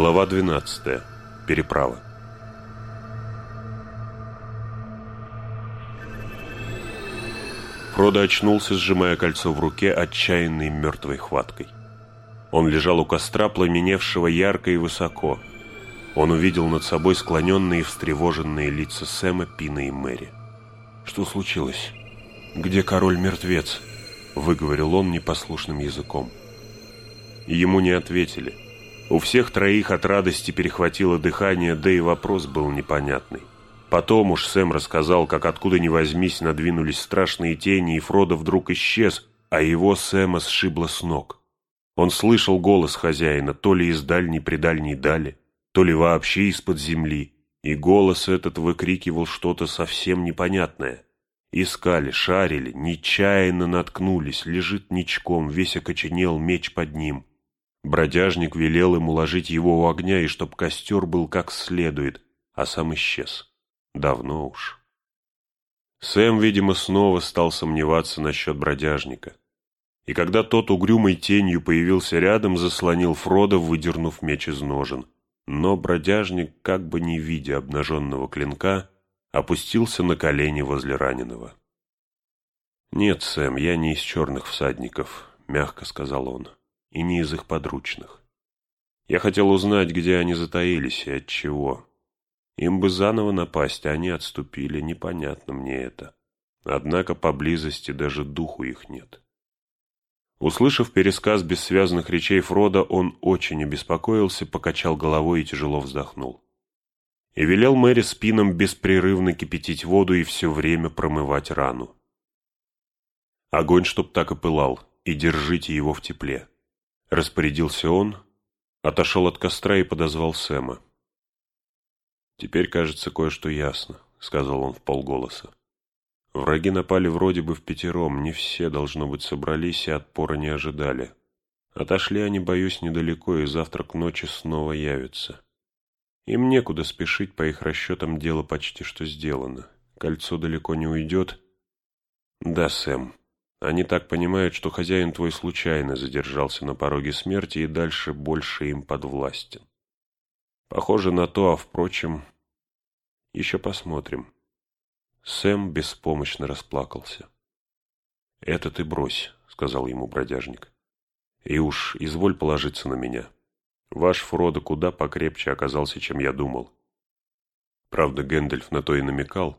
Глава 12. Переправа. Фродо очнулся, сжимая кольцо в руке отчаянной мертвой хваткой. Он лежал у костра, пламеневшего ярко и высоко. Он увидел над собой склоненные и встревоженные лица Сэма, Пина и Мэри. «Что случилось? Где король-мертвец?» — выговорил он непослушным языком. Ему не ответили. У всех троих от радости перехватило дыхание, да и вопрос был непонятный. Потом уж Сэм рассказал, как откуда ни возьмись надвинулись страшные тени, и Фродо вдруг исчез, а его Сэма сшибло с ног. Он слышал голос хозяина, то ли из дальней-предальней дали, то ли вообще из-под земли, и голос этот выкрикивал что-то совсем непонятное. Искали, шарили, нечаянно наткнулись, лежит ничком, весь окоченел, меч под ним. Бродяжник велел им уложить его у огня, и чтоб костер был как следует, а сам исчез. Давно уж. Сэм, видимо, снова стал сомневаться насчет бродяжника. И когда тот угрюмой тенью появился рядом, заслонил Фрода, выдернув меч из ножен. Но бродяжник, как бы не видя обнаженного клинка, опустился на колени возле раненого. «Нет, Сэм, я не из черных всадников», — мягко сказал он и не из их подручных. Я хотел узнать, где они затаились и от чего. Им бы заново напасть, а они отступили, непонятно мне это. Однако поблизости даже духу их нет. Услышав пересказ бессвязных речей Фрода, он очень обеспокоился, покачал головой и тяжело вздохнул. И велел Мэри спинам беспрерывно кипятить воду и все время промывать рану. Огонь чтоб так и пылал, и держите его в тепле. Распорядился он, отошел от костра и подозвал Сэма. «Теперь, кажется, кое-что ясно», — сказал он в полголоса. «Враги напали вроде бы в пятером, не все, должно быть, собрались и отпора не ожидали. Отошли они, боюсь, недалеко, и завтра к ночи снова явятся. Им некуда спешить, по их расчетам дело почти что сделано. Кольцо далеко не уйдет. Да, Сэм, они так понимают, что хозяин твой случайно задержался на пороге смерти и дальше больше им подвластен. Похоже на то, а впрочем, еще посмотрим. Сэм беспомощно расплакался. «Это ты брось», — сказал ему бродяжник. «И уж изволь положиться на меня. Ваш Фродо куда покрепче оказался, чем я думал. Правда, Гэндальф на то и намекал,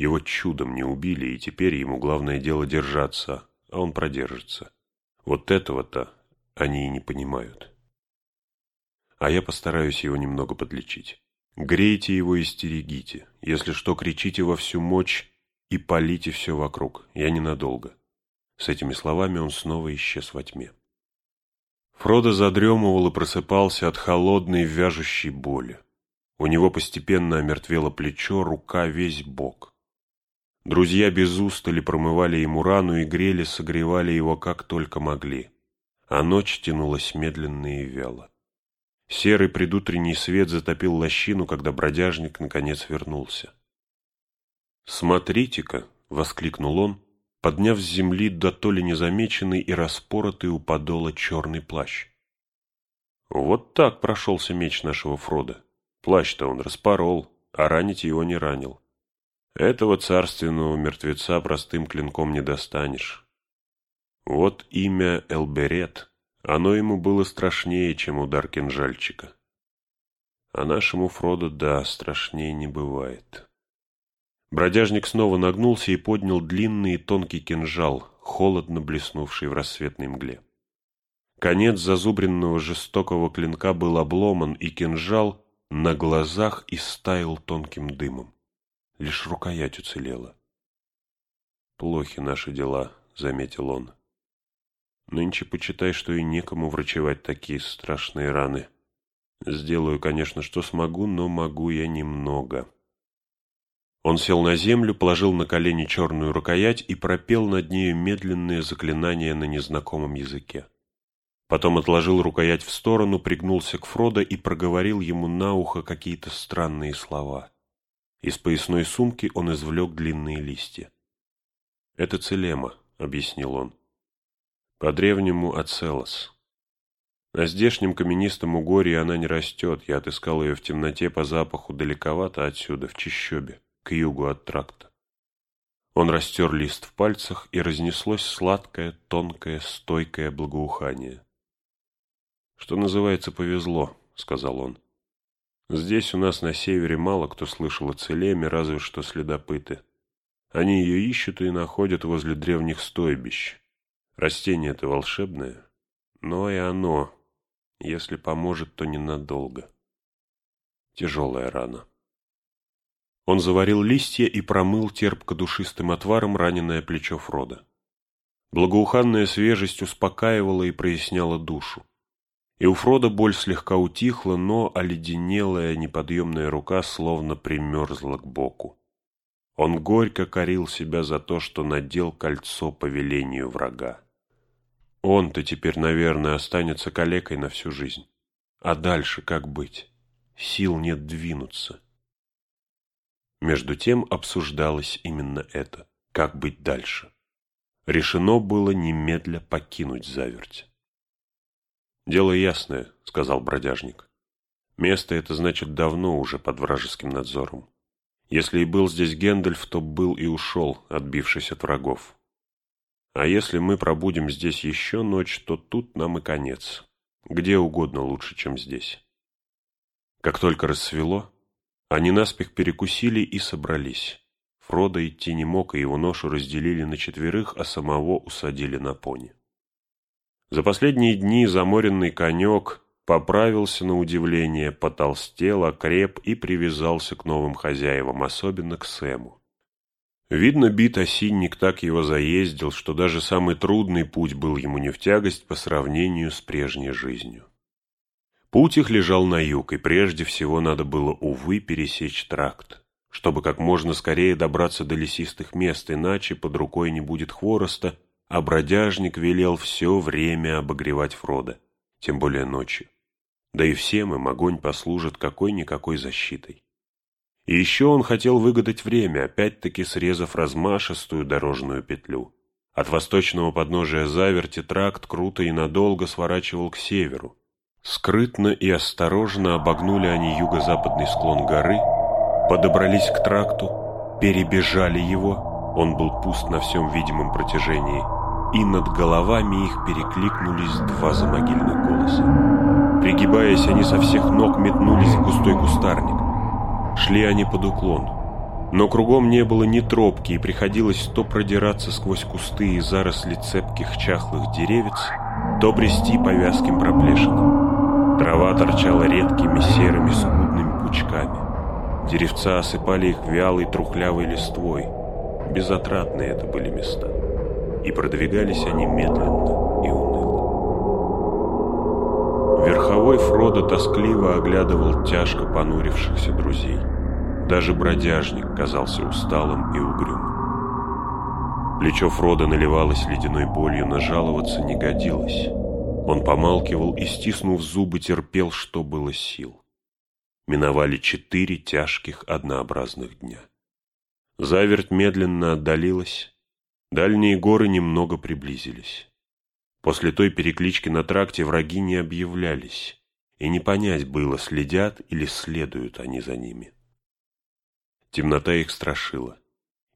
его чудом не убили, и теперь ему главное дело держаться, а он продержится. Вот этого-то они и не понимают. А я постараюсь его немного подлечить. Грейте его и стерегите. Если что, кричите во всю мощь и полите все вокруг. Я ненадолго. С этими словами он снова исчез во тьме. Фродо задремывал и просыпался от холодной вяжущей боли. У него постепенно омертвело плечо, рука, весь бок. Друзья без устали промывали ему рану и грели, согревали его как только могли. А ночь тянулась медленно и вяло. Серый предутренний свет затопил лощину, когда бродяжник наконец вернулся. «Смотрите-ка!» — воскликнул он, подняв с земли до то ли незамеченный и распоротый у подола черный плащ. Вот так прошелся меч нашего Фрода. Плащ-то он распорол, а ранить его не ранил. Этого царственного мертвеца простым клинком не достанешь. Вот имя Элберет, оно ему было страшнее, чем удар кинжальчика. А нашему Фроду, да, страшнее не бывает. Бродяжник снова нагнулся и поднял длинный и тонкий кинжал, холодно блеснувший в рассветной мгле. Конец зазубренного жестокого клинка был обломан, и кинжал на глазах истаял тонким дымом. Лишь рукоять уцелела. «Плохи наши дела», — заметил он. «Нынче почитай, что и некому врачевать такие страшные раны. Сделаю, конечно, что смогу, но могу я немного». Он сел на землю, положил на колени черную рукоять и пропел над нею медленные заклинания на незнакомом языке. Потом отложил рукоять в сторону, пригнулся к Фродо и проговорил ему на ухо какие-то странные слова. Из поясной сумки он извлек длинные листья. «Это целема», — объяснил он. «По-древнему ацелос. На здешнем каменистом угоре она не растет. Я отыскал ее в темноте по запаху далековато отсюда, в чищобе, к югу от тракта. Он растер лист в пальцах, и разнеслось сладкое, тонкое, стойкое благоухание. «Что называется, повезло», — сказал он. «Здесь у нас на севере мало кто слышал о Целеме, разве что следопыты. Они ее ищут и находят возле древних стойбищ. Растение это волшебное, но и оно если поможет, то ненадолго. Тяжелая рана. Он заварил листья и промыл терпко-душистым отваром раненое плечо Фрода. Благоуханная свежесть успокаивала и проясняла душу. И у Фрода боль слегка утихла, но оледенелая неподъемная рука словно примерзла к боку. Он горько корил себя за то, что надел кольцо по велению врага. Он-то теперь, наверное, останется калекой на всю жизнь. А дальше как быть? Сил нет двинуться. Между тем обсуждалось именно это. Как быть дальше? Решено было немедля покинуть заверть. «Дело ясное», — сказал бродяжник. «Место это, значит, давно уже под вражеским надзором. Если и был здесь Гендальф, то был и ушел, отбившись от врагов. А если мы пробудем здесь еще ночь, то тут нам и конец. Где угодно лучше, чем здесь. Как только рассвело, они наспех перекусили и собрались. Фродо идти не мог, и его ношу разделили на четверых, а самого усадили на пони. За последние дни заморенный конек поправился на удивление, потолстел, окреп и привязался к новым хозяевам, особенно к Сэму. Видно, бит осинник так его заездил, что даже самый трудный путь был ему не в тягость по сравнению с прежней жизнью. Путь их лежал на юг, и прежде всего надо было, увы, пересечь тракт, чтобы как можно скорее добраться до лесистых мест, иначе под рукой не будет хвороста, а бродяжник велел все время обогревать Фрода, тем более ночью. Да и всем им огонь послужит какой-никакой защитой. И еще он хотел выгадать время, опять-таки срезав размашистую дорожную петлю. От восточного подножия заверти тракт круто и надолго сворачивал к северу. Скрытно и осторожно обогнули они юго-западный склон горы, подобрались к тракту, перебежали его, он был пуст на всем видимом протяжении, и над головами их перекликнулись два замогильных голоса. Пригибаясь, они со всех ног метнулись в густой кустарник. Шли они под уклон. Но кругом не было ни тропки, и приходилось то продираться сквозь кусты и заросли цепких чахлых деревец, то брести по вязким проплешинам. Трава торчала редкими серыми скудными пучками. Деревца осыпали их вялой трухлявой листвой. Безотратные это были места. И продвигались они медленно и уныло. Верховой Фродо тоскливо оглядывал тяжко понурившихся друзей. Даже бродяжник казался усталым и угрюмым. Плечо Фрода наливалось ледяной болью, но жаловаться не годилось. Он помалкивал и, стиснув зубы, терпел, что было сил. Миновали четыре тяжких однообразных дня. Заверть медленно отдалилась, дальние горы немного приблизились. После той переклички на тракте враги не объявлялись, и не понять было, следят или следуют они за ними. Темнота их страшила,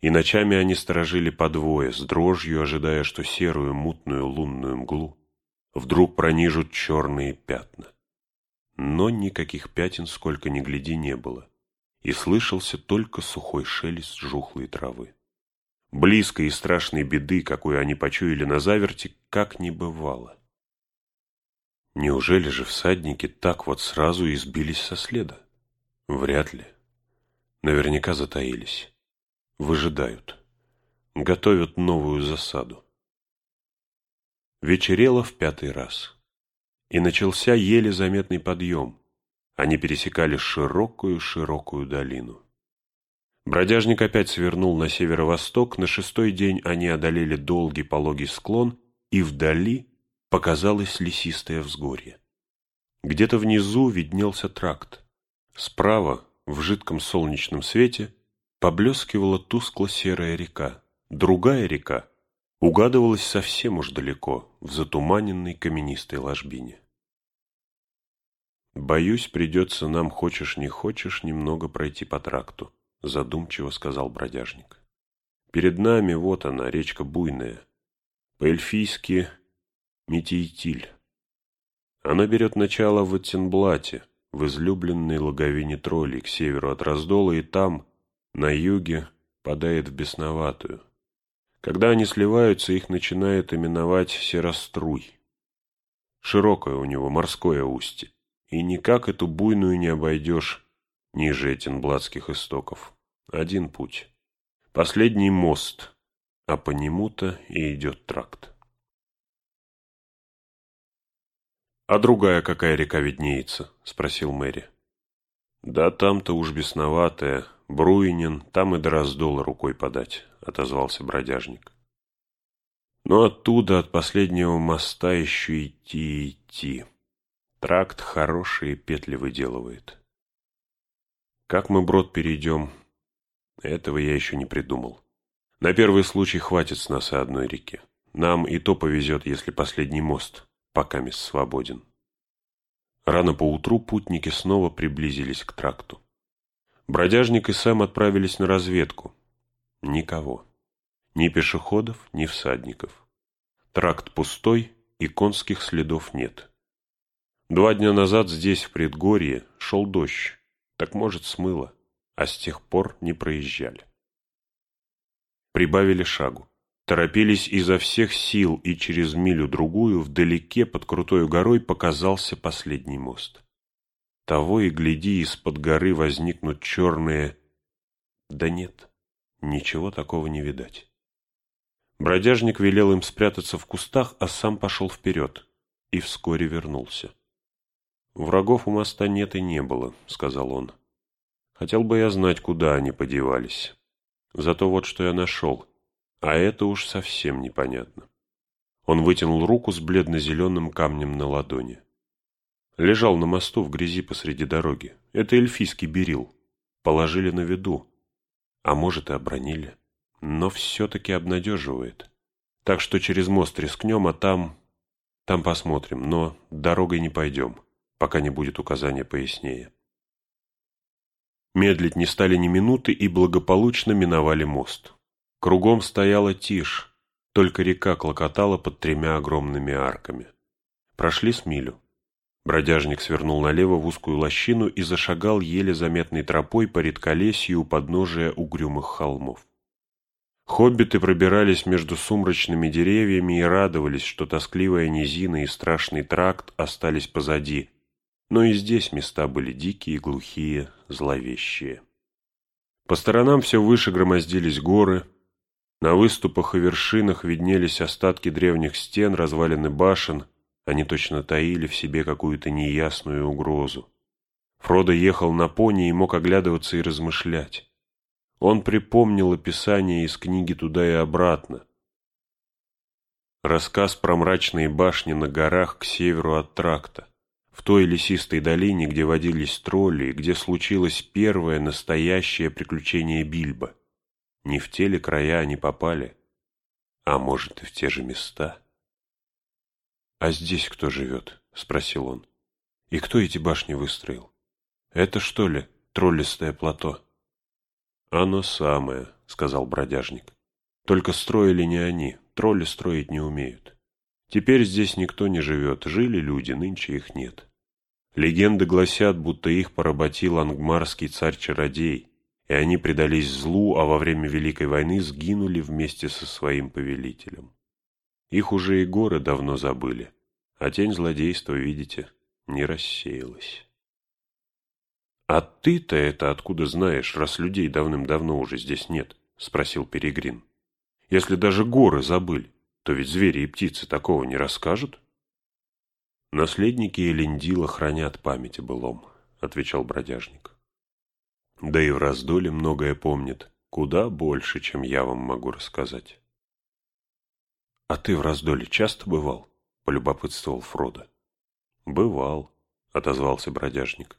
и ночами они сторожили по двое, с дрожью ожидая, что серую мутную лунную мглу вдруг пронижут черные пятна. Но никаких пятен сколько ни гляди не было, и слышался только сухой шелест жухлой травы. Близкой и страшной беды, какую они почуяли на заверте, как не бывало. Неужели же всадники так вот сразу избились со следа? Вряд ли. Наверняка затаились. Выжидают. Готовят новую засаду. Вечерело в пятый раз. И начался еле заметный подъем. Они пересекали широкую-широкую долину. Бродяжник опять свернул на северо-восток, на шестой день они одолели долгий пологий склон, и вдали показалось лесистое взгорье. Где-то внизу виднелся тракт. Справа, в жидком солнечном свете, поблескивала тускло-серая река. Другая река угадывалась совсем уж далеко, в затуманенной каменистой ложбине. «Боюсь, придется нам, хочешь не хочешь, немного пройти по тракту», задумчиво сказал бродяжник. «Перед нами вот она, речка Буйная. По-эльфийски Метиетиль. Она берет начало в Аттенблате, в излюбленной логовине троллей к северу от Раздола, и там, на юге, падает в Бесноватую. Когда они сливаются, их начинают именовать Сероструй. Широкое у него морское устье и никак эту буйную не обойдешь ниже Этенблатских истоков. Один путь. Последний мост, а по нему-то и идет тракт. «А другая какая река виднеется?» — спросил Мэри. «Да там-то уж бесноватая, Бруинин, там и до раздола рукой подать», — отозвался бродяжник. «Но оттуда, от последнего моста, еще идти идти». Тракт хорошие петли выделывает. Как мы брод перейдем, этого я еще не придумал. На первый случай хватит с нас и одной реки. Нам и то повезет, если последний мост пока мисс свободен. Рано поутру путники снова приблизились к тракту. Бродяжник и Сэм отправились на разведку. Никого. Ни пешеходов, ни всадников. Тракт пустой, и конских следов нет. Два дня назад здесь, в предгорье, шел дождь. Так, может, смыло, а с тех пор не проезжали. Прибавили шагу. Торопились изо всех сил, и через милю-другую вдалеке под крутой горой показался последний мост. Того и гляди, из-под горы возникнут черные... Да нет, ничего такого не видать. Бродяжник велел им спрятаться в кустах, а сам пошел вперед и вскоре вернулся. «Врагов у моста нет и не было», — сказал он. «Хотел бы я знать, куда они подевались. Зато вот что я нашел. А это уж совсем непонятно». Он вытянул руку с бледно-зеленым камнем на ладони. Лежал на мосту в грязи посреди дороги. Это эльфийский берил. Положили на виду. А может, и обронили. Но все-таки обнадеживает. Так что через мост рискнем, а там... Там посмотрим, но дорогой не пойдем пока не будет указания пояснее. Медлить не стали ни минуты и благополучно миновали мост. Кругом стояла тишь, только река клокотала под тремя огромными арками. Прошли с милю. Бродяжник свернул налево в узкую лощину и зашагал еле заметной тропой по редколесью у подножия угрюмых холмов. Хоббиты пробирались между сумрачными деревьями и радовались, что тоскливая низина и страшный тракт остались позади, но и здесь места были дикие, глухие, зловещие. По сторонам все выше громоздились горы, на выступах и вершинах виднелись остатки древних стен, развалины башен, они точно таили в себе какую-то неясную угрозу. Фродо ехал на пони и мог оглядываться и размышлять. Он припомнил описание из книги туда и обратно. Рассказ про мрачные башни на горах к северу от тракта в той лесистой долине, где водились тролли, где случилось первое настоящее приключение Бильбо. Не в те ли края они попали, а может и в те же места. «А здесь кто живет?» — спросил он. «И кто эти башни выстроил? Это что ли троллистое плато?» «Оно самое», — сказал бродяжник. «Только строили не они, тролли строить не умеют. Теперь здесь никто не живет, жили люди, нынче их нет. Легенды гласят, будто их поработил ангмарский царь-чародей, и они предались злу, а во время Великой войны сгинули вместе со своим повелителем. Их уже и горы давно забыли, а тень злодейства, видите, не рассеялась. — А ты-то это откуда знаешь, раз людей давным-давно уже здесь нет? — спросил Перегрин. — Если даже горы забыли то ведь звери и птицы такого не расскажут. Наследники Элендила хранят память о былом, отвечал бродяжник. Да и в раздоле многое помнит, куда больше, чем я вам могу рассказать. А ты в раздоле часто бывал? полюбопытствовал Фродо. Бывал, отозвался бродяжник.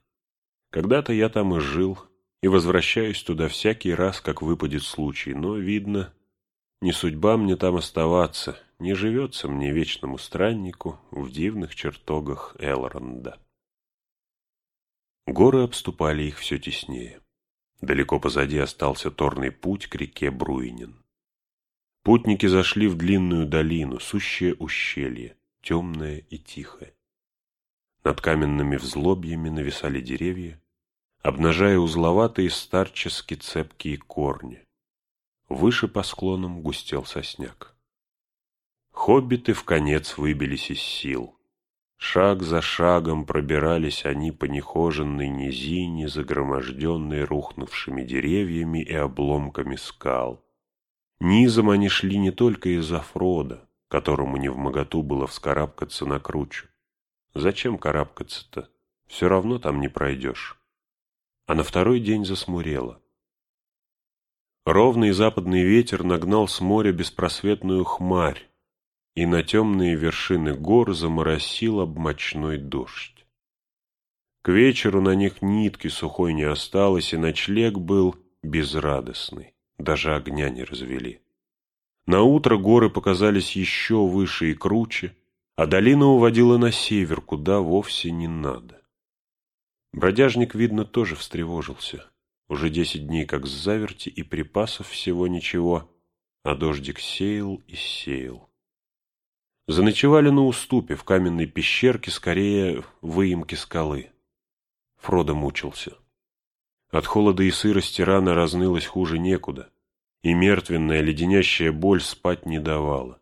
Когда-то я там и жил, и возвращаюсь туда всякий раз, как выпадет случай, но, видно, не судьба мне там оставаться, не живется мне вечному страннику в дивных чертогах Элронда. Горы обступали их все теснее. Далеко позади остался торный путь к реке Бруинин. Путники зашли в длинную долину, сущее ущелье, темное и тихое. Над каменными взлобьями нависали деревья, обнажая узловатые старчески цепкие корни. Выше по склонам густел сосняк. Хоббиты в конец выбились из сил. Шаг за шагом пробирались они по нехоженной низине, загроможденной рухнувшими деревьями и обломками скал. Низом они шли не только из-за Фрода, которому не в моготу было вскарабкаться на кручу. Зачем карабкаться-то? Все равно там не пройдешь. А на второй день засмурело. Ровный западный ветер нагнал с моря беспросветную хмарь, и на темные вершины гор заморосил обмочной дождь. К вечеру на них нитки сухой не осталось, и ночлег был безрадостный, даже огня не развели. На утро горы показались еще выше и круче, а долина уводила на север, куда вовсе не надо. Бродяжник, видно, тоже встревожился. Уже десять дней как с заверти, и припасов всего ничего, а дождик сеял и сеял. Заночевали на уступе, в каменной пещерке, скорее выемке скалы. Фродо мучился. От холода и сырости рана разнылась хуже некуда, и мертвенная леденящая боль спать не давала.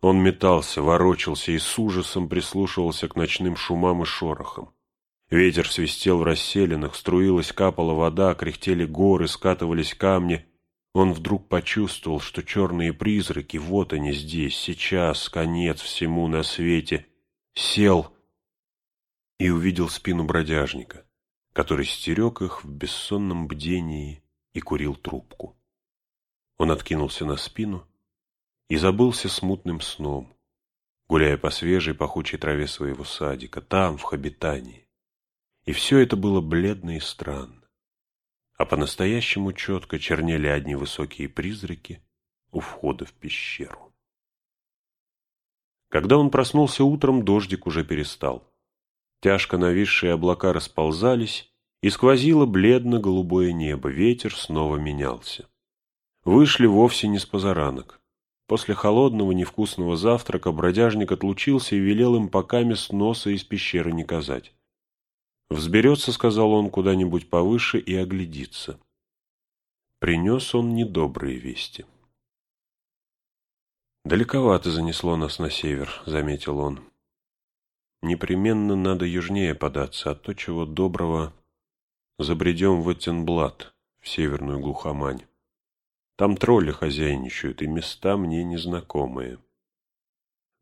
Он метался, ворочался и с ужасом прислушивался к ночным шумам и шорохам. Ветер свистел в расселенных, струилась, капала вода, кряхтели горы, скатывались камни — он вдруг почувствовал, что черные призраки, вот они здесь, сейчас, конец всему на свете, сел и увидел спину бродяжника, который стерег их в бессонном бдении и курил трубку. Он откинулся на спину и забылся смутным сном, гуляя по свежей пахучей траве своего садика, там, в Хабитании. И все это было бледно и странно а по-настоящему четко чернели одни высокие призраки у входа в пещеру. Когда он проснулся утром, дождик уже перестал. Тяжко нависшие облака расползались, и сквозило бледно-голубое небо, ветер снова менялся. Вышли вовсе не с позаранок. После холодного невкусного завтрака бродяжник отлучился и велел им поками с носа из пещеры не казать. Взберется, сказал он, куда-нибудь повыше и оглядится. Принес он недобрые вести. «Далековато занесло нас на север», — заметил он. «Непременно надо южнее податься, а то, чего доброго, забредем в Эттенблат, в северную глухомань. Там тролли хозяйничают, и места мне незнакомые».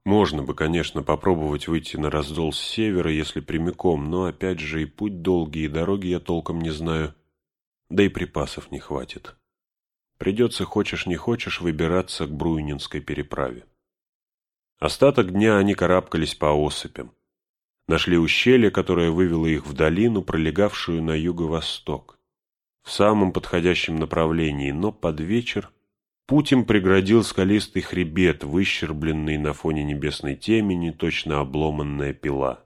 Можно бы, конечно, попробовать выйти на раздол с севера, если прямиком, но опять же и путь долгий, и дороги я толком не знаю, да и припасов не хватит. Придется, хочешь не хочешь, выбираться к Бруйнинской переправе. Остаток дня они карабкались по осыпям. Нашли ущелье, которое вывело их в долину, пролегавшую на юго-восток, в самом подходящем направлении, но под вечер Путь им преградил скалистый хребет, выщербленный на фоне небесной темени, точно обломанная пила.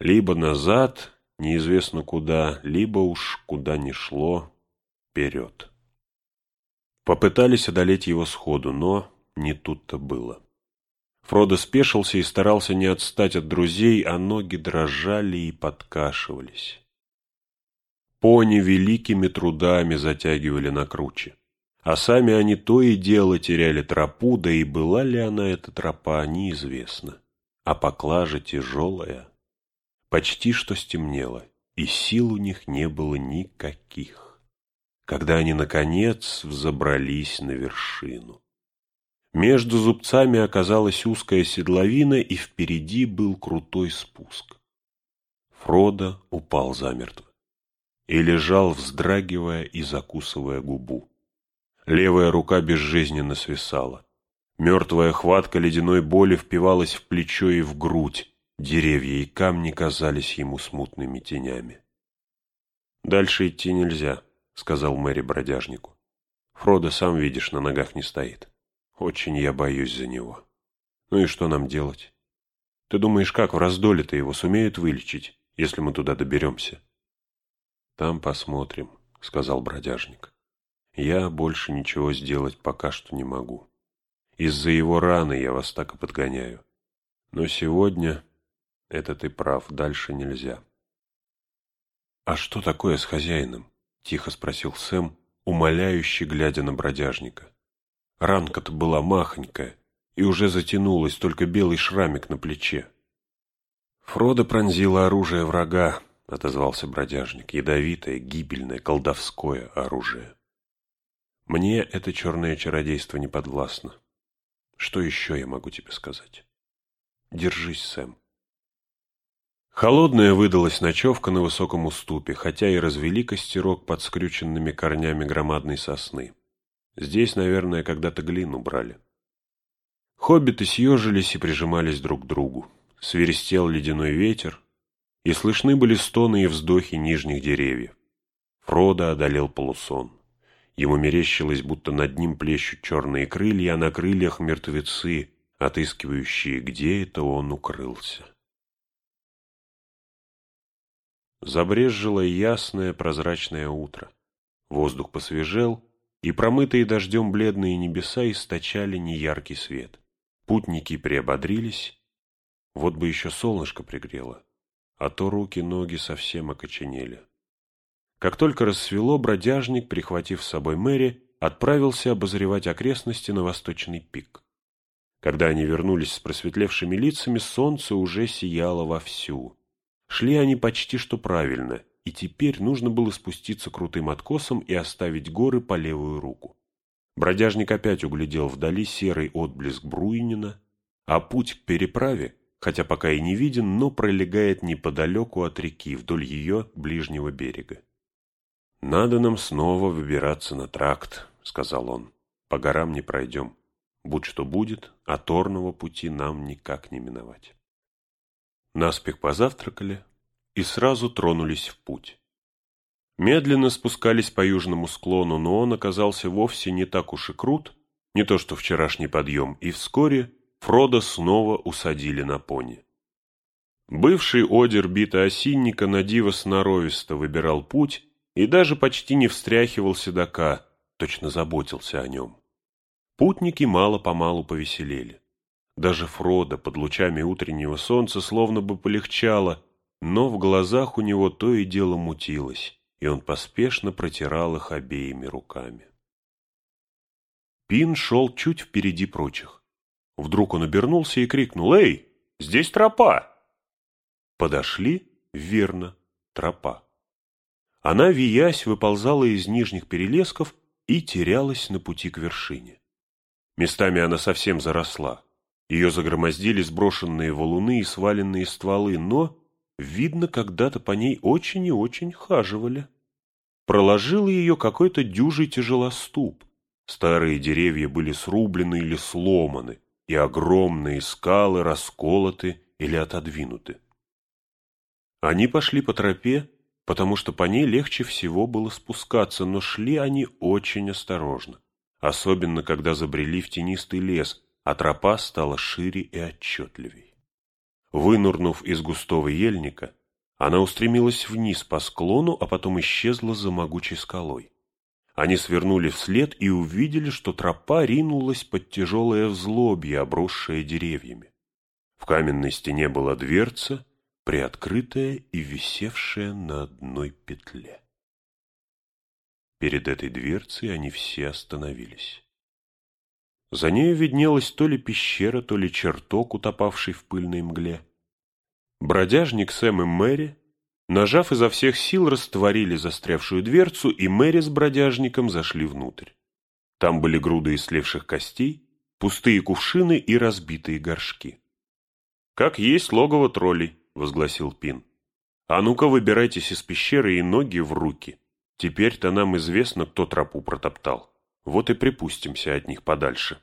Либо назад, неизвестно куда, либо уж куда ни шло, вперед. Попытались одолеть его сходу, но не тут-то было. Фродо спешился и старался не отстать от друзей, а ноги дрожали и подкашивались. Пони великими трудами затягивали на круче а сами они то и дело теряли тропу, да и была ли она эта тропа, неизвестно. А поклажа тяжелая. Почти что стемнело, и сил у них не было никаких. Когда они, наконец, взобрались на вершину. Между зубцами оказалась узкая седловина, и впереди был крутой спуск. Фродо упал замертво и лежал, вздрагивая и закусывая губу. Левая рука безжизненно свисала. Мертвая хватка ледяной боли впивалась в плечо и в грудь. Деревья и камни казались ему смутными тенями. «Дальше идти нельзя», — сказал Мэри бродяжнику. «Фродо, сам видишь, на ногах не стоит. Очень я боюсь за него. Ну и что нам делать? Ты думаешь, как в раздоле-то его сумеют вылечить, если мы туда доберемся? «Там посмотрим», — сказал бродяжник. «Я больше ничего сделать пока что не могу. Из-за его раны я вас так и подгоняю. Но сегодня, это ты прав, дальше нельзя». «А что такое с хозяином?» — тихо спросил Сэм, умоляюще глядя на бродяжника. Ранка-то была махонькая, и уже затянулась только белый шрамик на плече. Фродо пронзило оружие врага, — отозвался бродяжник, — ядовитое, гибельное, колдовское оружие. Мне это черное чародейство не подвластно. Что еще я могу тебе сказать? Держись, Сэм. Холодная выдалась ночевка на высоком уступе, хотя и развели костерок под скрюченными корнями громадной сосны. Здесь, наверное, когда-то глину брали. Хоббиты съежились и прижимались друг к другу. Свиристел ледяной ветер, и слышны были стоны и вздохи нижних деревьев. Фродо одолел полусон. Ему мерещилось, будто над ним плещут черные крылья, а на крыльях мертвецы, отыскивающие, где это он укрылся. Забрезжило ясное прозрачное утро. Воздух посвежел, и промытые дождем бледные небеса источали неяркий свет. Путники приободрились, вот бы еще солнышко пригрело, а то руки-ноги совсем окоченели. Как только рассвело, бродяжник, прихватив с собой Мэри, отправился обозревать окрестности на восточный пик. Когда они вернулись с просветлевшими лицами, солнце уже сияло вовсю. Шли они почти что правильно, и теперь нужно было спуститься крутым откосом и оставить горы по левую руку. Бродяжник опять углядел вдали серый отблеск Бруинина, а путь к переправе, хотя пока и не виден, но пролегает неподалеку от реки, вдоль ее ближнего берега. «Надо нам снова выбираться на тракт», — сказал он. «По горам не пройдем. Будь что будет, а торного пути нам никак не миновать». Наспех позавтракали, и сразу тронулись в путь. Медленно спускались по южному склону, но он оказался вовсе не так уж и крут, не то что вчерашний подъем, и вскоре Фрода снова усадили на пони. Бывший одер бита осинника на диво сноровисто выбирал путь и даже почти не встряхивал седока, точно заботился о нем. Путники мало-помалу повеселели. Даже Фрода под лучами утреннего солнца словно бы полегчало, но в глазах у него то и дело мутилось, и он поспешно протирал их обеими руками. Пин шел чуть впереди прочих. Вдруг он обернулся и крикнул «Эй, здесь тропа!» Подошли, верно, тропа. Она, виясь, выползала из нижних перелесков и терялась на пути к вершине. Местами она совсем заросла. Ее загромоздили сброшенные валуны и сваленные стволы, но Видно, когда-то по ней очень и очень хаживали. Проложил ее какой-то дюжий тяжелоступ. Старые деревья были срублены или сломаны, и огромные скалы расколоты или отодвинуты. Они пошли по тропе, потому что по ней легче всего было спускаться, но шли они очень осторожно, особенно когда забрели в тенистый лес, а тропа стала шире и отчетливей. Вынурнув из густого ельника, она устремилась вниз по склону, а потом исчезла за могучей скалой. Они свернули вслед и увидели, что тропа ринулась под тяжелое взлобье, обросшее деревьями. В каменной стене была дверца, приоткрытая и висевшая на одной петле. Перед этой дверцей они все остановились. За нею виднелась то ли пещера, то ли чертог, утопавший в пыльной мгле. Бродяжник Сэм и Мэри, нажав изо всех сил, растворили застрявшую дверцу, и Мэри с бродяжником зашли внутрь. Там были груды ислевших костей, пустые кувшины и разбитые горшки. «Как есть логово троллей», — возгласил Пин. «А ну-ка выбирайтесь из пещеры и ноги в руки. Теперь-то нам известно, кто тропу протоптал. Вот и припустимся от них подальше».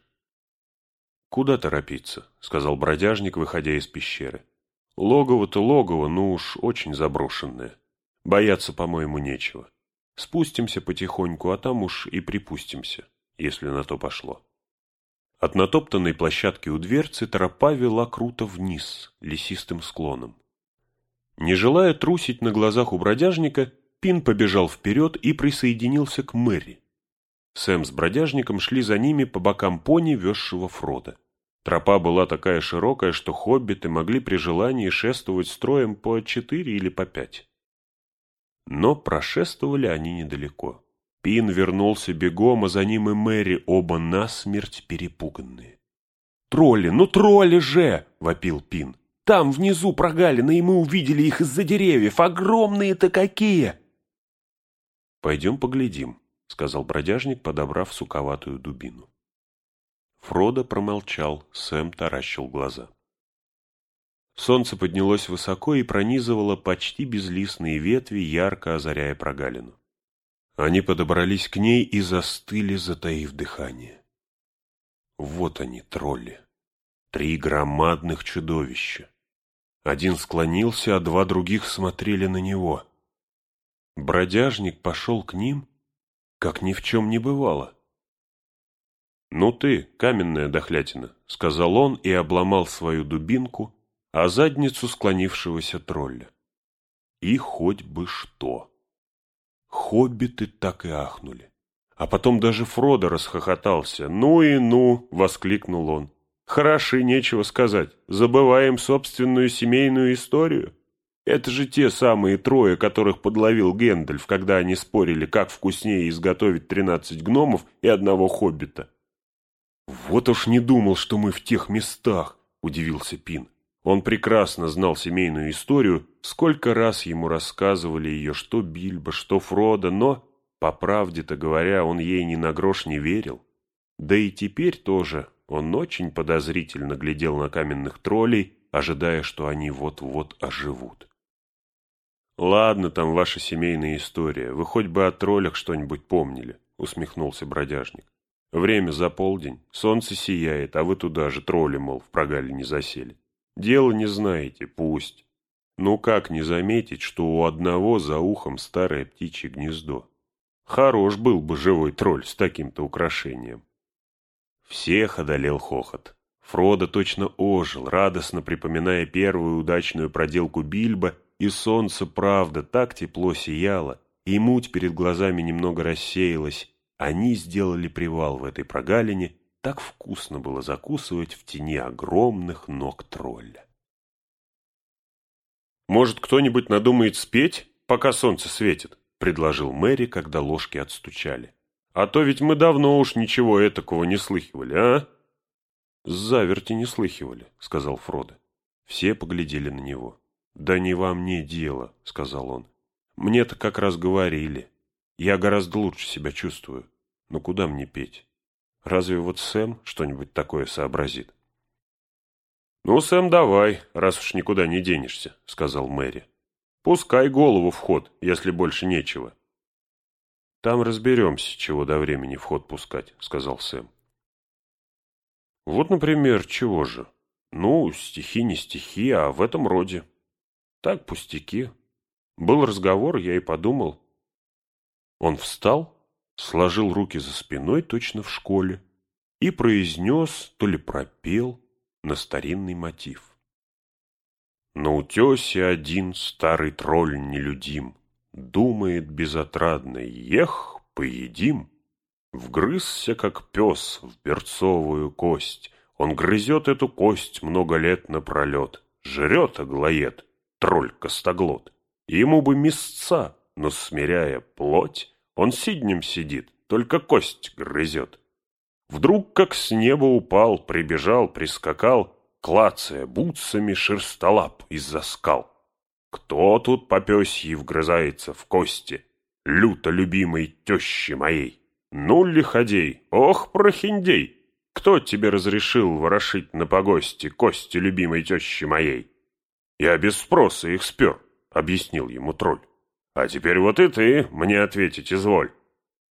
«Куда торопиться?» — сказал бродяжник, выходя из пещеры. Логово-то логово, ну уж очень заброшенное. Бояться, по-моему, нечего. Спустимся потихоньку, а там уж и припустимся, если на то пошло. От натоптанной площадки у дверцы тропа вела круто вниз, лесистым склоном. Не желая трусить на глазах у бродяжника, Пин побежал вперед и присоединился к Мэри. Сэм с бродяжником шли за ними по бокам пони, везшего Фрода. Тропа была такая широкая, что хоббиты могли при желании шествовать строем по четыре или по пять. Но прошествовали они недалеко. Пин вернулся бегом, а за ним и Мэри, оба насмерть перепуганные. «Тролли, ну тролли же!» — вопил Пин. «Там внизу прогалины, и мы увидели их из-за деревьев. Огромные-то какие!» «Пойдем поглядим», — сказал бродяжник, подобрав суковатую дубину. Фродо промолчал, Сэм таращил глаза. Солнце поднялось высоко и пронизывало почти безлистные ветви, ярко озаряя прогалину. Они подобрались к ней и застыли, затаив дыхание. Вот они, тролли. Три громадных чудовища. Один склонился, а два других смотрели на него. Бродяжник пошел к ним, как ни в чем не бывало. «Ну ты, каменная дохлятина», — сказал он и обломал свою дубинку, а задницу склонившегося тролля. И хоть бы что. Хоббиты так и ахнули. А потом даже Фродо расхохотался. «Ну и ну!» — воскликнул он. «Хороши, нечего сказать. Забываем собственную семейную историю. Это же те самые трое, которых подловил Гэндальф, когда они спорили, как вкуснее изготовить тринадцать гномов и одного хоббита». «Вот уж не думал, что мы в тех местах!» — удивился Пин. Он прекрасно знал семейную историю, сколько раз ему рассказывали ее что Бильбо, что Фродо, но, по правде-то говоря, он ей ни на грош не верил. Да и теперь тоже он очень подозрительно глядел на каменных троллей, ожидая, что они вот-вот оживут. «Ладно там ваша семейная история, вы хоть бы о троллях что-нибудь помнили», — усмехнулся бродяжник. «Время за полдень, солнце сияет, а вы туда же тролли, мол, в прогалине засели. Дело не знаете, пусть. Ну как не заметить, что у одного за ухом старое птичье гнездо? Хорош был бы живой тролль с таким-то украшением. Всех одолел хохот. Фродо точно ожил, радостно припоминая первую удачную проделку Бильбо, и солнце, правда, так тепло сияло, и муть перед глазами немного рассеялась. Они сделали привал в этой прогалине так вкусно было закусывать в тени огромных ног тролля. «Может, кто-нибудь надумает спеть, пока солнце светит?» — предложил Мэри, когда ложки отстучали. «А то ведь мы давно уж ничего этакого не слыхивали, а?» «Заверти не слыхивали», — сказал Фродо. Все поглядели на него. «Да не во мне дело», — сказал он. «Мне-то как раз говорили. Я гораздо лучше себя чувствую. Но куда мне петь?» Разве вот Сэм что-нибудь такое сообразит? «Ну, Сэм, давай, раз уж никуда не денешься», — сказал Мэри. «Пускай голову в ход, если больше нечего». «Там разберемся, чего до времени в ход пускать», — сказал Сэм. «Вот, например, чего же? Ну, стихи не стихи, а в этом роде. Так, пустяки. Был разговор, я и подумал». Он встал сложил руки за спиной точно в школе и произнес, то ли пропел, на старинный мотив. На утесе один старый тролль нелюдим, Думает безотрадно, ех, поедим. Вгрызся, как пес, в берцовую кость. Он грызет эту кость много лет напролет, Жрет аглоед, тролль-костоглот. Ему бы мясца, но, смиряя плоть, он сиднем сидит, только кость грызет. Вдруг, как с неба упал, прибежал, прискакал, клацая бутсами шерстолап из-за скал. Кто тут по пёсьи вгрызается в кости, люто любимой тещи моей? Ну, лиходей, ох, прохиндей! Кто тебе разрешил ворошить на погосте кости любимой тещи моей? Я без спроса их спер, — объяснил ему тролль. А теперь вот и ты мне ответить изволь.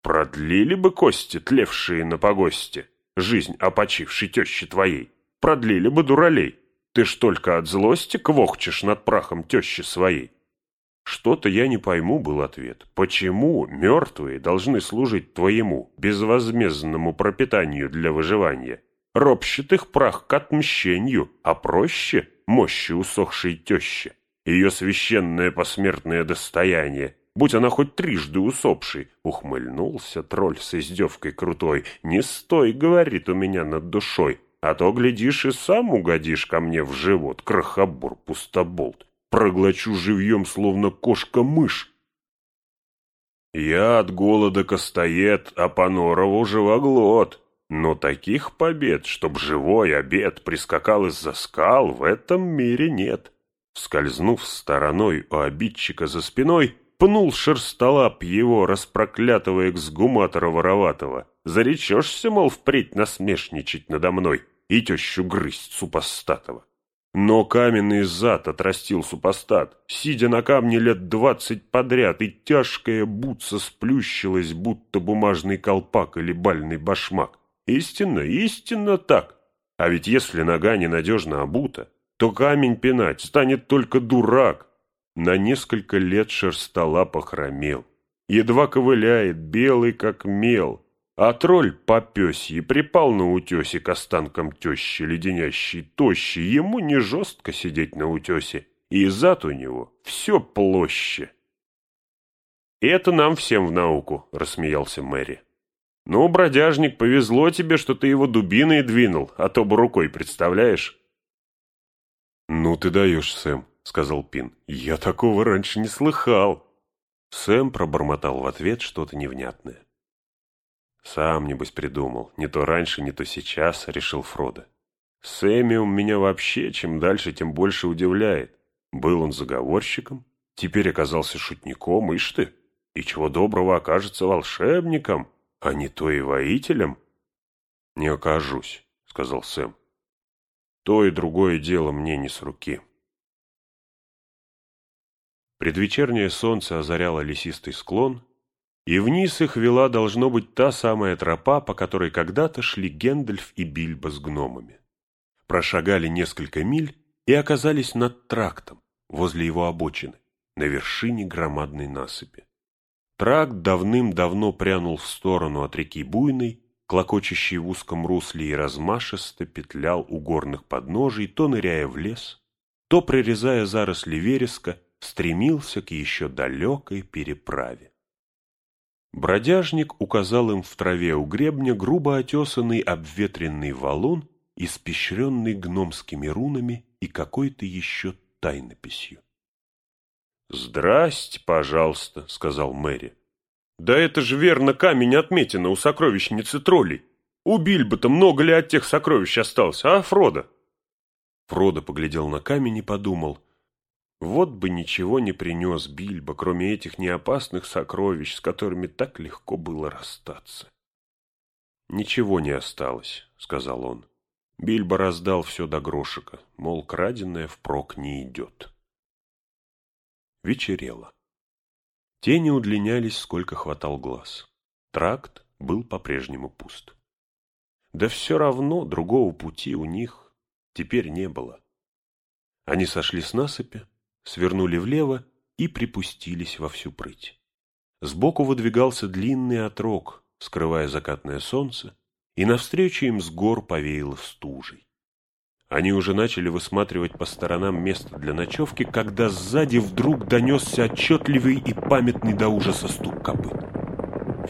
Продлили бы кости, тлевшие на погосте, жизнь опочившей тещи твоей? Продлили бы дуралей. Ты ж только от злости квохчешь над прахом тещи своей. Что-то я не пойму, был ответ. Почему мертвые должны служить твоему безвозмездному пропитанию для выживания? Ропщет их прах к отмщению, а проще мощи усохшей тещи ее священное посмертное достояние, будь она хоть трижды усопшей. Ухмыльнулся тролль с издевкой крутой. «Не стой, — говорит у меня над душой, — а то, глядишь, и сам угодишь ко мне в живот, крохобор пустоболт. Проглочу живьем, словно кошка-мышь». Я от голода костоед, а Панорову живоглот. Но таких побед, чтоб живой обед прискакал из-за скал, в этом мире нет. Скользнув стороной у обидчика за спиной, пнул шерстолап его, распроклятого эксгуматора вороватого. Заречешься, мол, впредь насмешничать надо мной и тещу грызть супостатого. Но каменный зад отрастил супостат, сидя на камне лет двадцать подряд, и тяжкая бутса сплющилась, будто бумажный колпак или бальный башмак. Истинно, истинно так. А ведь если нога ненадежно обута, то камень пинать станет только дурак. На несколько лет шерстола похромел. Едва ковыляет, белый как мел. А тролль по пёсье припал на утёсе к останкам тещи, леденящей тощий. Ему не жестко сидеть на утёсе, и зад у него все площе. «Это нам всем в науку», — рассмеялся Мэри. «Ну, бродяжник, повезло тебе, что ты его дубиной двинул, а то бы рукой, представляешь?» «Ну ты даешь, Сэм», — сказал Пин. «Я такого раньше не слыхал». Сэм пробормотал в ответ что-то невнятное. «Сам, небось, придумал. Не то раньше, не то сейчас», — решил Фродо. «Сэмиум меня вообще чем дальше, тем больше удивляет. Был он заговорщиком, теперь оказался шутником, ишь ты, и чего доброго окажется волшебником, а не то и воителем». «Не окажусь», — сказал Сэм. То и другое дело мне не с руки. Предвечернее солнце озаряло лесистый склон, и вниз их вела, должно быть, та самая тропа, по которой когда-то шли Гендальф и Бильбо с гномами. Прошагали несколько миль и оказались над трактом, возле его обочины, на вершине громадной насыпи. Тракт давным-давно прянул в сторону от реки Буйной, клокочущий в узком русле и размашисто петлял у горных подножий, то ныряя в лес, то, прорезая заросли вереска, стремился к еще далекой переправе. Бродяжник указал им в траве у гребня грубо отесанный обветренный валун, испещренный гномскими рунами и какой-то еще тайнописью. «Здрасте, пожалуйста», — сказал Мэри. Да это же верно камень отметина у сокровищницы троллей. У Бильбо-то много ли от тех сокровищ осталось, а, Фродо? Фродо поглядел на камень и подумал, вот бы ничего не принес Бильбо, кроме этих неопасных сокровищ, с которыми так легко было расстаться. «Ничего не осталось», — сказал он. Бильбо раздал все до грошика, мол, краденое впрок не идет. Вечерело. Тени удлинялись, сколько хватал глаз. Тракт был по-прежнему пуст. Да все равно другого пути у них теперь не было. Они сошли с насыпи, свернули влево и припустились во всю прыть. Сбоку выдвигался длинный отрог, скрывая закатное солнце, и навстречу им с гор повеяло стужей. Они уже начали высматривать по сторонам место для ночевки, когда сзади вдруг донесся отчетливый и памятный до ужаса стук копыт.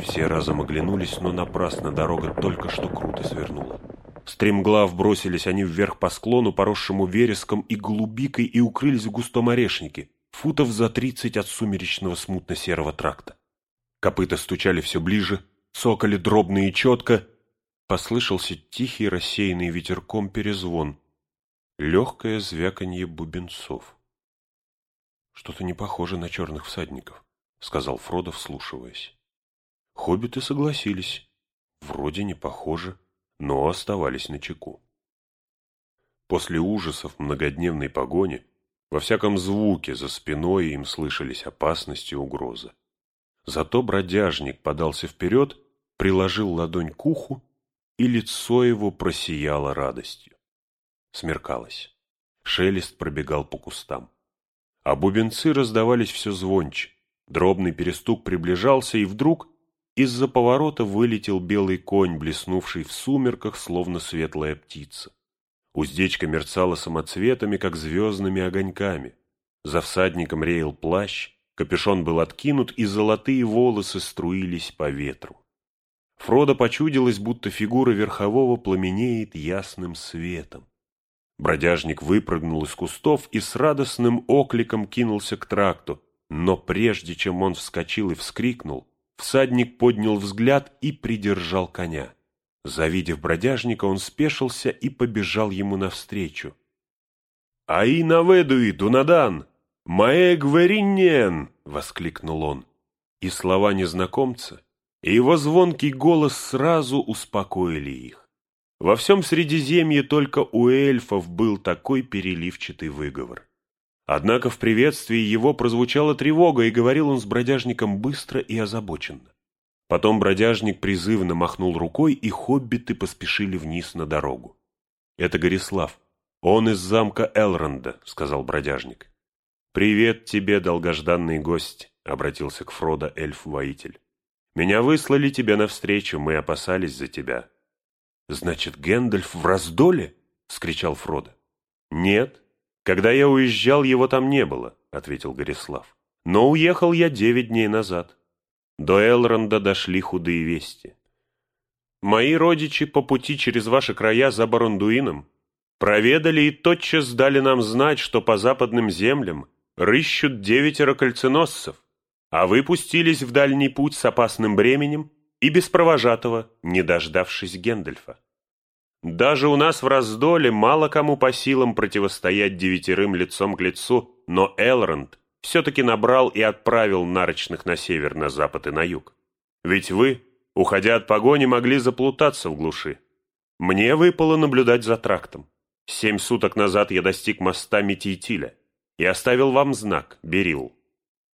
Все разом оглянулись, но напрасно дорога только что круто свернула. Стремглав бросились они вверх по склону, поросшему вереском и голубикой, и укрылись в густом орешнике, футов за тридцать от сумеречного смутно-серого тракта. Копыта стучали все ближе, цокали дробно и четко. Послышался тихий, рассеянный ветерком перезвон — легкое звяканье бубенцов. «Что-то не похоже на черных всадников», — сказал Фродо, вслушиваясь. Хоббиты согласились. Вроде не похоже, но оставались на чеку. После ужасов многодневной погони во всяком звуке за спиной им слышались опасности и угрозы. Зато бродяжник подался вперед, приложил ладонь к уху, и лицо его просияло радостью. Смеркалось. Шелест пробегал по кустам. А бубенцы раздавались все звонче. Дробный перестук приближался, и вдруг из-за поворота вылетел белый конь, блеснувший в сумерках, словно светлая птица. Уздечка мерцала самоцветами, как звездными огоньками. За всадником реял плащ, Капюшон был откинут, и золотые волосы струились по ветру. Фродо почудилось, будто фигура верхового пламенеет ясным светом. Бродяжник выпрыгнул из кустов и с радостным окликом кинулся к тракту, но прежде чем он вскочил и вскрикнул, всадник поднял взгляд и придержал коня. Завидев бродяжника, он спешился и побежал ему навстречу. «Аи наведуи, Дунадан! Маэг вериннен!» — воскликнул он. И слова незнакомца, и его звонкий голос сразу успокоили их. Во всем Средиземье только у эльфов был такой переливчатый выговор. Однако в приветствии его прозвучала тревога, и говорил он с бродяжником быстро и озабоченно. Потом бродяжник призывно махнул рукой, и хоббиты поспешили вниз на дорогу. «Это Горислав. Он из замка Элронда», — сказал бродяжник. «Привет тебе, долгожданный гость», — обратился к Фродо эльф-воитель. «Меня выслали тебе навстречу, мы опасались за тебя». «Значит, Гэндальф в раздоле?» — скричал Фродо. «Нет. Когда я уезжал, его там не было», — ответил Горислав. «Но уехал я девять дней назад. До Элронда дошли худые вести. Мои родичи по пути через ваши края за Барандуином проведали и тотчас дали нам знать, что по западным землям рыщут девятеро кольценосцев, а вы пустились в дальний путь с опасным бременем и без провожатого, не дождавшись Гендальфа. Даже у нас в раздоле мало кому по силам противостоять девятерым лицом к лицу, но Элронд все-таки набрал и отправил нарочных на север, на запад и на юг. Ведь вы, уходя от погони, могли заплутаться в глуши. Мне выпало наблюдать за трактом. Семь суток назад я достиг моста Метиетиля и оставил вам знак, Берил.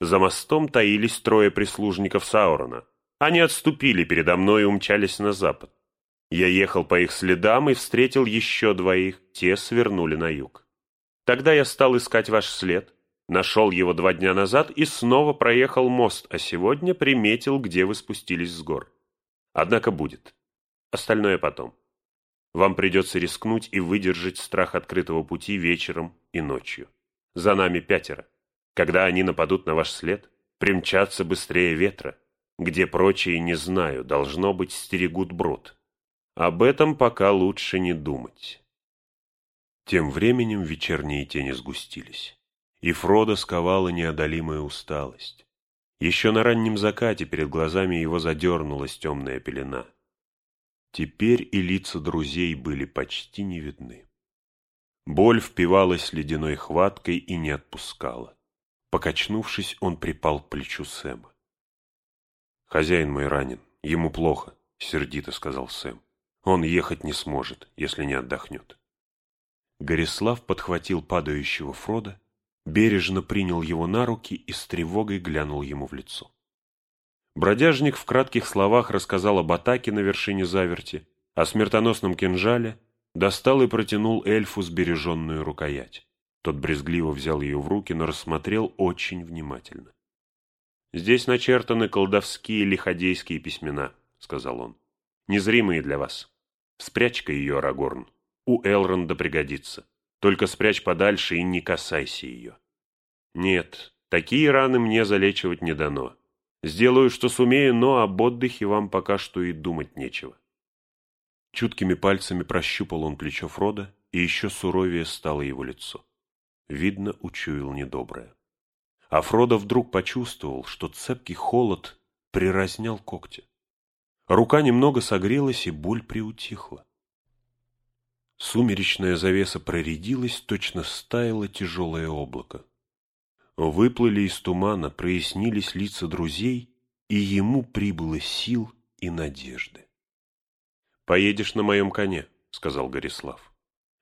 За мостом таились трое прислужников Саурона. Они отступили передо мной и умчались на запад. Я ехал по их следам и встретил еще двоих, те свернули на юг. Тогда я стал искать ваш след, нашел его два дня назад и снова проехал мост, а сегодня приметил, где вы спустились с гор. Однако будет. Остальное потом. Вам придется рискнуть и выдержать страх открытого пути вечером и ночью. За нами пятеро. Когда они нападут на ваш след, примчатся быстрее ветра. Где прочие, не знаю, должно быть, стерегут брод. Об этом пока лучше не думать. Тем временем вечерние тени сгустились, и Фродо сковала неодолимая усталость. Еще на раннем закате перед глазами его задернулась темная пелена. Теперь и лица друзей были почти не видны. Боль впивалась ледяной хваткой и не отпускала. Покачнувшись, он припал к плечу Сэма. «Хозяин мой ранен, ему плохо», — сердито сказал Сэм. «Он ехать не сможет, если не отдохнет». Горислав подхватил падающего Фрода, бережно принял его на руки и с тревогой глянул ему в лицо. Бродяжник в кратких словах рассказал об атаке на вершине заверти, о смертоносном кинжале, достал и протянул эльфу сбереженную рукоять. Тот брезгливо взял ее в руки, но рассмотрел очень внимательно. «Здесь начертаны колдовские лиходейские письмена», — сказал он. «Незримые для вас. Спрячь-ка ее, Арагорн. У Элронда пригодится. Только спрячь подальше и не касайся ее». «Нет, такие раны мне залечивать не дано. Сделаю, что сумею, но об отдыхе вам пока что и думать нечего». Чуткими пальцами прощупал он плечо Фрода, и еще суровее стало его лицо. Видно, учуял недоброе. А Фродо вдруг почувствовал, что цепкий холод приразнял когти. Рука немного согрелась, и боль приутихла. Сумеречная завеса проредилась, точно стаяло тяжелое облако. Выплыли из тумана, прояснились лица друзей, и ему прибыло сил и надежды. «Поедешь на моем коне», — сказал Горислав.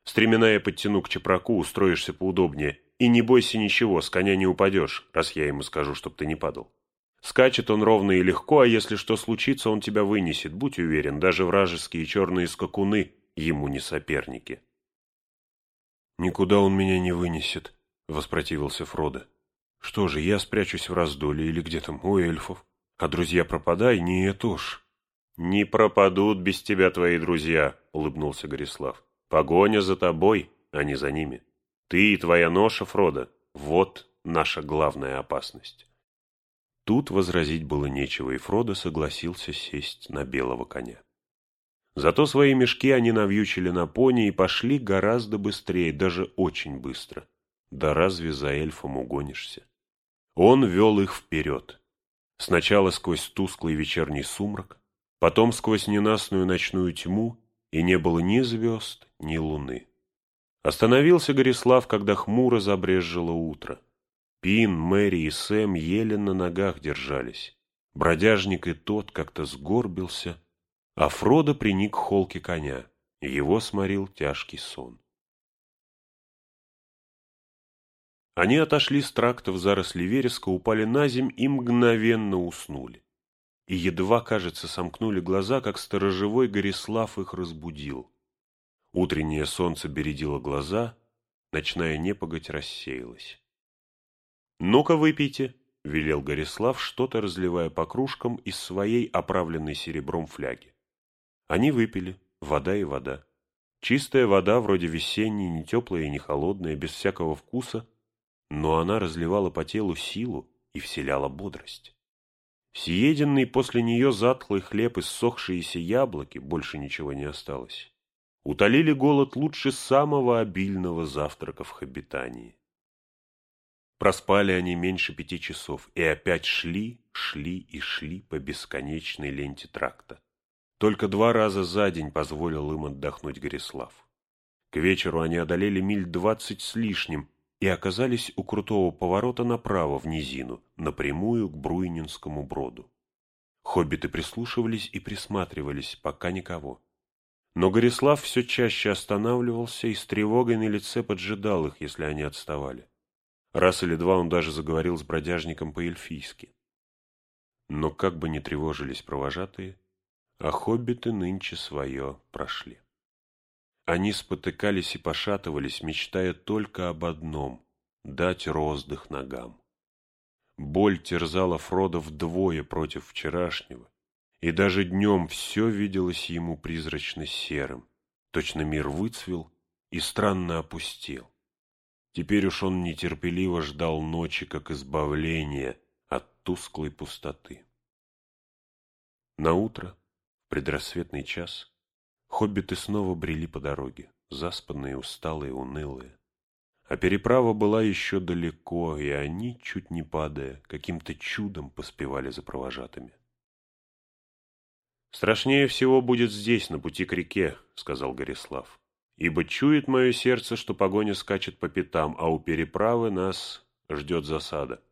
Стремена я подтяну к чепраку, устроишься поудобнее. И не бойся ничего, с коня не упадешь, раз я ему скажу, чтоб ты не падал. Скачет он ровно и легко, а если что случится, он тебя вынесет, будь уверен, даже вражеские черные скакуны ему не соперники. «Никуда он меня не вынесет», — воспротивился Фродо. «Что же, я спрячусь в раздоле или где там у эльфов? А друзья пропадай, нет уж». «Не пропадут без тебя твои друзья», — улыбнулся Горислав. Погоня за тобой, а не за ними. Ты и твоя ноша, Фродо, вот наша главная опасность. Тут возразить было нечего, и Фродо согласился сесть на белого коня. Зато свои мешки они навьючили на пони и пошли гораздо быстрее, даже очень быстро. Да разве за эльфом угонишься? Он вел их вперед. Сначала сквозь тусклый вечерний сумрак, потом сквозь ненастную ночную тьму, и не было ни звезд, ни луны. Остановился Горислав, когда хмуро забрезжило утро. Пин, Мэри и Сэм еле на ногах держались. Бродяжник и тот как-то сгорбился, а Фродо приник к холке коня, его сморил тяжкий сон. Они отошли с тракта в заросли вереска, упали на земь и мгновенно уснули. И едва, кажется, сомкнули глаза, как сторожевой Горислав их разбудил. Утреннее солнце бередило глаза, ночная непогодь рассеялась. «Ну-ка выпейте», — велел Горислав, что-то разливая по кружкам из своей оправленной серебром фляги. Они выпили, вода и вода. Чистая вода, вроде весенней, не теплая и не холодная, без всякого вкуса, но она разливала по телу силу и вселяла бодрость. Съеденный после нее затхлый хлеб и ссохшиеся яблоки, больше ничего не осталось, утолили голод лучше самого обильного завтрака в Хоббитании. Проспали они меньше пяти часов и опять шли, шли и шли по бесконечной ленте тракта. Только два раза за день позволил им отдохнуть Горислав. К вечеру они одолели миль двадцать с лишним и оказались у крутого поворота направо в низину, напрямую к Бруйнинскому броду. Хоббиты прислушивались и присматривались, пока никого. Но Горислав все чаще останавливался и с тревогой на лице поджидал их, если они отставали. Раз или два он даже заговорил с бродяжником по-эльфийски. Но как бы ни тревожились провожатые, а хоббиты нынче свое прошли. Они спотыкались и пошатывались, мечтая только об одном — дать роздых ногам. Боль терзала Фрода вдвое против вчерашнего, и даже днем все виделось ему призрачно серым, точно мир выцвел и странно опустел. Теперь уж он нетерпеливо ждал ночи, как избавления от тусклой пустоты. На утро предрассветный час хоббиты снова брели по дороге, заспанные, усталые, унылые. А переправа была еще далеко, и они, чуть не падая, каким-то чудом поспевали за провожатыми. «Страшнее всего будет здесь, на пути к реке», — сказал Горислав. «Ибо чует мое сердце, что погоня скачет по пятам, а у переправы нас ждет засада».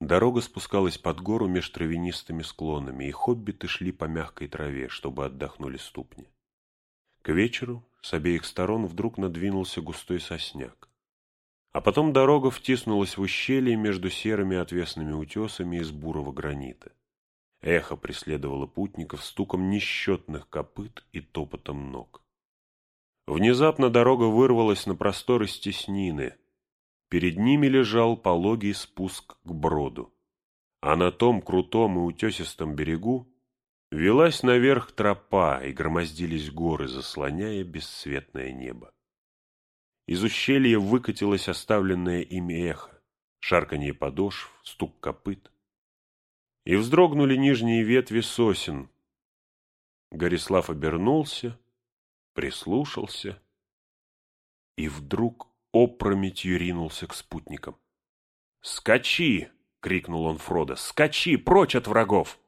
Дорога спускалась под гору меж травянистыми склонами, и хоббиты шли по мягкой траве, чтобы отдохнули ступни. К вечеру с обеих сторон вдруг надвинулся густой сосняк. А потом дорога втиснулась в ущелье между серыми отвесными утесами из бурого гранита. Эхо преследовало путников стуком несчетных копыт и топотом ног. Внезапно дорога вырвалась на просторы стеснины, Перед ними лежал пологий спуск к броду, а на том крутом и утесистом берегу велась наверх тропа и громоздились горы, заслоняя бесцветное небо. Из ущелья выкатилось оставленное ими эхо, шарканье подошв, стук копыт. И вздрогнули нижние ветви сосен. Горислав обернулся, прислушался, и вдруг опрометью ринулся к спутникам. «Скачи!» — крикнул он Фродо. «Скачи! Прочь от врагов!»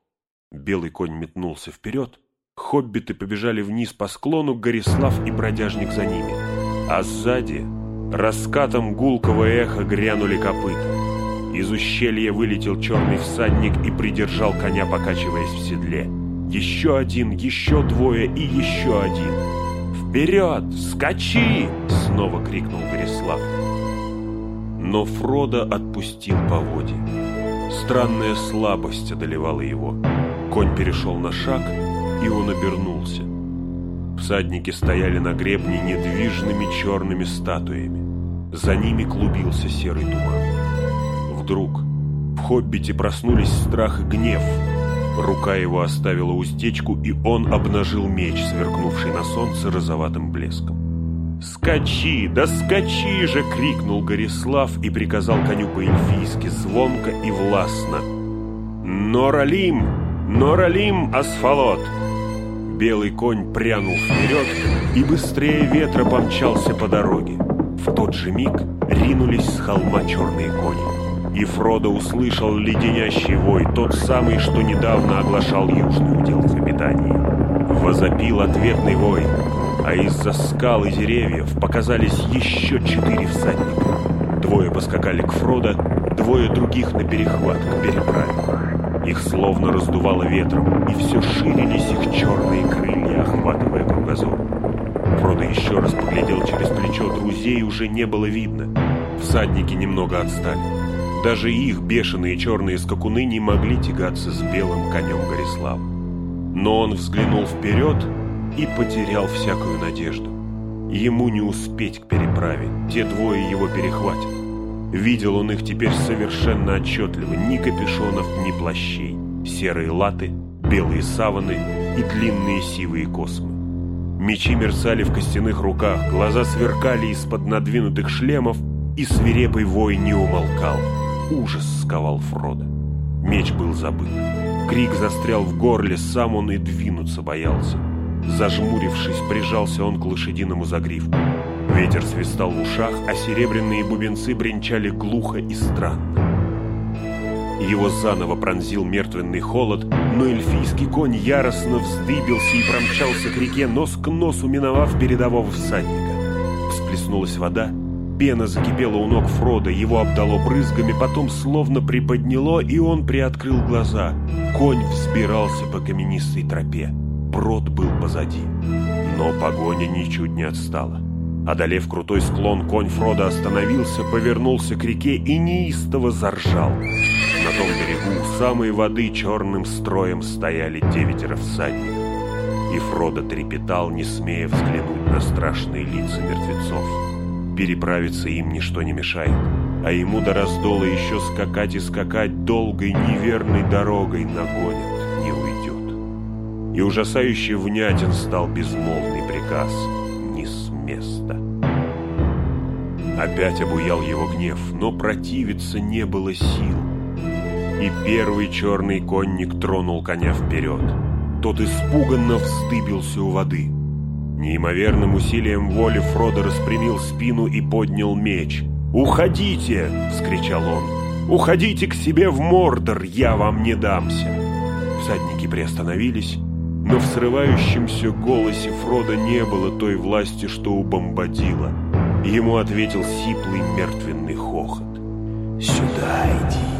Белый конь метнулся вперед. Хоббиты побежали вниз по склону, Горислав и бродяжник за ними. А сзади раскатом гулкого эха грянули копыта. Из ущелья вылетел черный всадник и придержал коня, покачиваясь в седле. Еще один, еще двое и еще один. «Вперед! Скачи!» — снова крикнул Горислав. Но Фродо отпустил поводья. Странная слабость одолевала его. Конь перешел на шаг, и он обернулся. Всадники стояли на гребне недвижными черными статуями. За ними клубился серый туман. Вдруг в Хоббите проснулись страх и гнев — Рука его оставила уздечку, и он обнажил меч, сверкнувший на солнце розоватым блеском. «Скачи, да скачи же!» — крикнул Горислав и приказал коню по-эльфийски звонко и властно. «Норалим! Норалим, асфалот!» Белый конь прянул вперед и быстрее ветра помчался по дороге. В тот же миг ринулись с холма черные кони. И Фродо услышал леденящий вой, тот самый, что недавно оглашал южный удел их обитания. Возопил ответный вой, а из-за скал и деревьев показались еще четыре всадника. Двое поскакали к Фродо, двое других на перехват к переправе. Их словно раздувало ветром, и все ширились их черные крылья, охватывая кругозор. Фродо еще раз поглядел через плечо, друзей уже не было видно. Всадники немного отстали. Даже их бешеные черные скакуны не могли тягаться с белым конем Горислава. Но он взглянул вперед и потерял всякую надежду. Ему не успеть к переправе, те двое его перехватят. Видел он их теперь совершенно отчетливо, ни капюшонов, ни плащей, серые латы, белые саваны и длинные сивые космы. Мечи мерцали в костяных руках, глаза сверкали из-под надвинутых шлемов, и свирепый вой не умолкал. Ужас сковал Фрода. Меч был забыт. Крик застрял в горле, сам он и двинуться боялся. Зажмурившись, прижался он к лошадиному загривку. Ветер свистал в ушах, а серебряные бубенцы бренчали глухо и странно. Его заново пронзил мертвенный холод, но эльфийский конь яростно вздыбился и промчался к реке, нос к носу миновав передового всадника. Всплеснулась вода, пена закипела у ног Фрода, его обдало брызгами, потом словно приподняло, и он приоткрыл глаза. Конь взбирался по каменистой тропе. Брод был позади, но погоня ничуть не отстала. Одолев крутой склон, конь Фрода остановился, повернулся к реке и неистово заржал. На том берегу у самой воды черным строем стояли девятеро всадников. И Фродо трепетал, не смея взглянуть на страшные лица мертвецов. Переправиться им ничто не мешает, а ему до раздола еще скакать и скакать долгой неверной дорогой нагонят, не уйдет. И ужасающе внятен стал безмолвный приказ «Не с места». Опять обуял его гнев, но противиться не было сил. И первый черный конник тронул коня вперед. Тот испуганно вздыбился у воды. Неимоверным усилием воли Фродо распрямил спину и поднял меч. «Уходите!» — вскричал он. «Уходите к себе в Мордор, я вам не дамся!» Всадники приостановились, но в срывающемся голосе Фрода не было той власти, что у Бомбадила. Ему ответил сиплый мертвенный хохот. «Сюда иди!»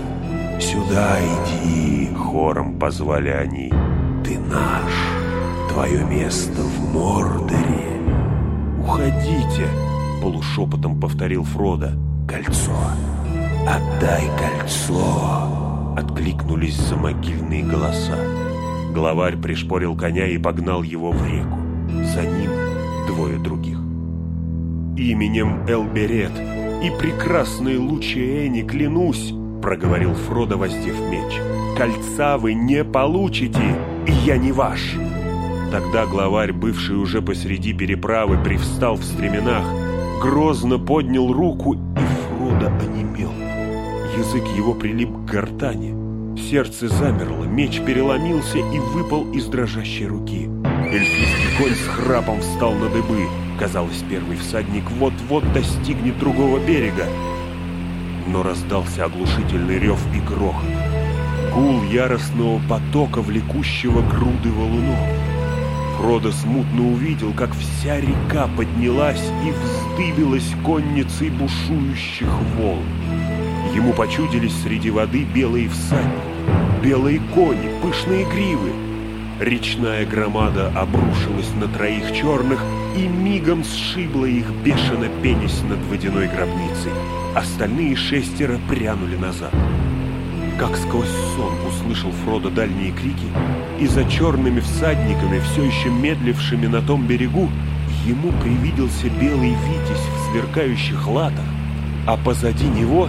«Сюда иди!» — хором позвали они. «Ты наш! Твое место в Мордоре!» «Уходите!» — полушепотом повторил Фродо. «Кольцо! Отдай кольцо!» Откликнулись за могильные голоса. Главарь пришпорил коня и погнал его в реку. За ним двое других. «Именем Элберет и прекрасной Лучиэни клянусь!» — проговорил Фродо, воздев меч. «Кольца вы не получите, и я не ваш!» Тогда главарь, бывший уже посреди переправы, привстал в стременах, грозно поднял руку, и Фродо онемел. Язык его прилип к гортани. Сердце замерло, меч переломился и выпал из дрожащей руки. Эльфийский конь с храпом встал на дыбы. Казалось, первый всадник вот-вот достигнет другого берега но раздался оглушительный рев и грохот. Гул яростного потока, влекущего груды валунов. Фродо смутно увидел, как вся река поднялась и вздыбилась конницей бушующих волн. Ему почудились среди воды белые всадники, белые кони, пышные гривы. Речная громада обрушилась на троих черных и мигом сшибла их, бешено пенясь над водяной гробницей. Остальные шестеро прянули назад. Как сквозь сон услышал Фродо дальние крики, и за черными всадниками, все еще медлившими на том берегу, ему привиделся белый витязь в сверкающих латах, а позади него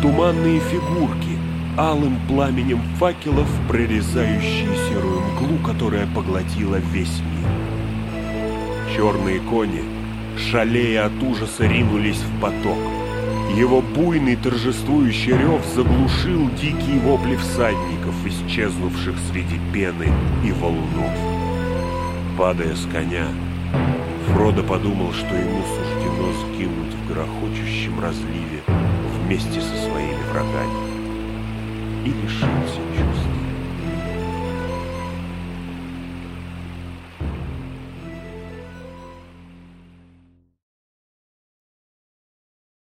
туманные фигурки, алым пламенем факелов, прорезающие серую мглу, которая поглотила весь мир. Черные кони шалея от ужаса, ринулись в поток. Его буйный торжествующий рев заглушил дикие вопли всадников, исчезнувших среди пены и волнов. Падая с коня, Фродо подумал, что ему суждено сгинуть в грохочущем разливе вместе со своими врагами. И лишился чувств.